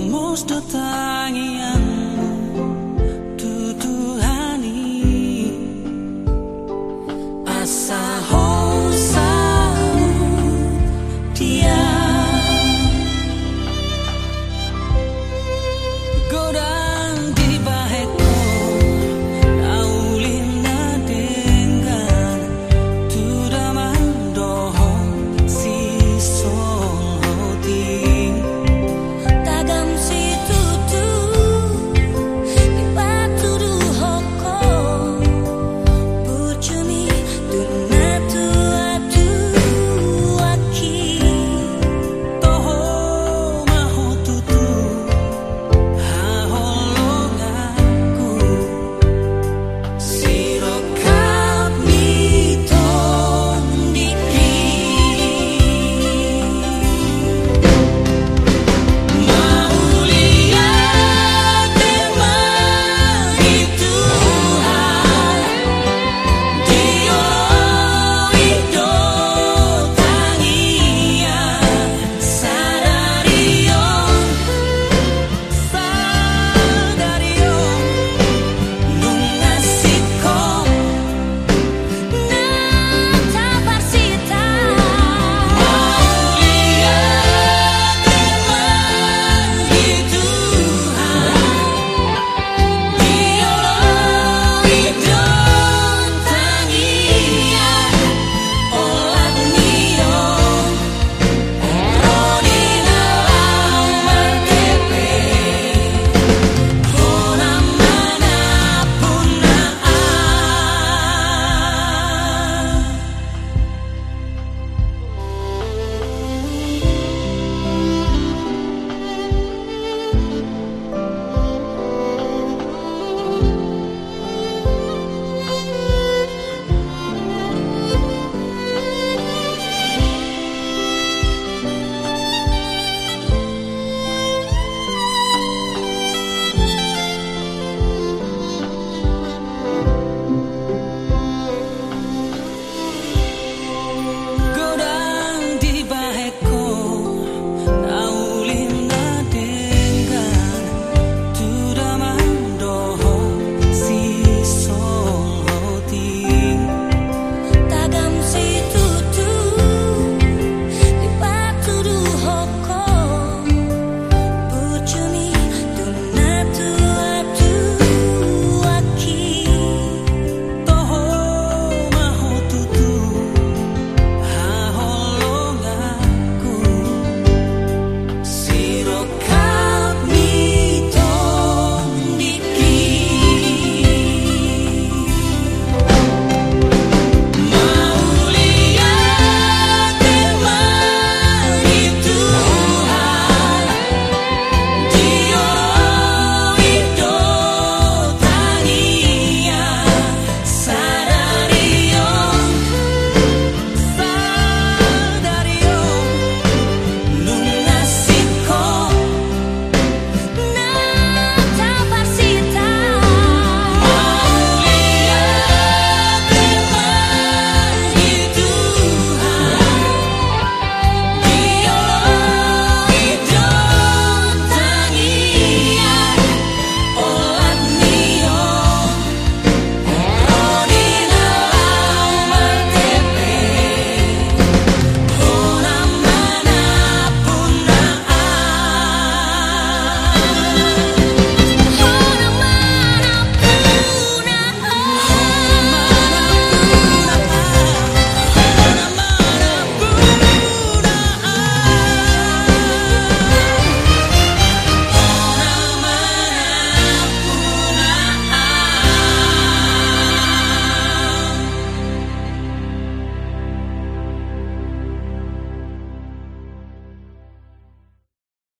como estou tanha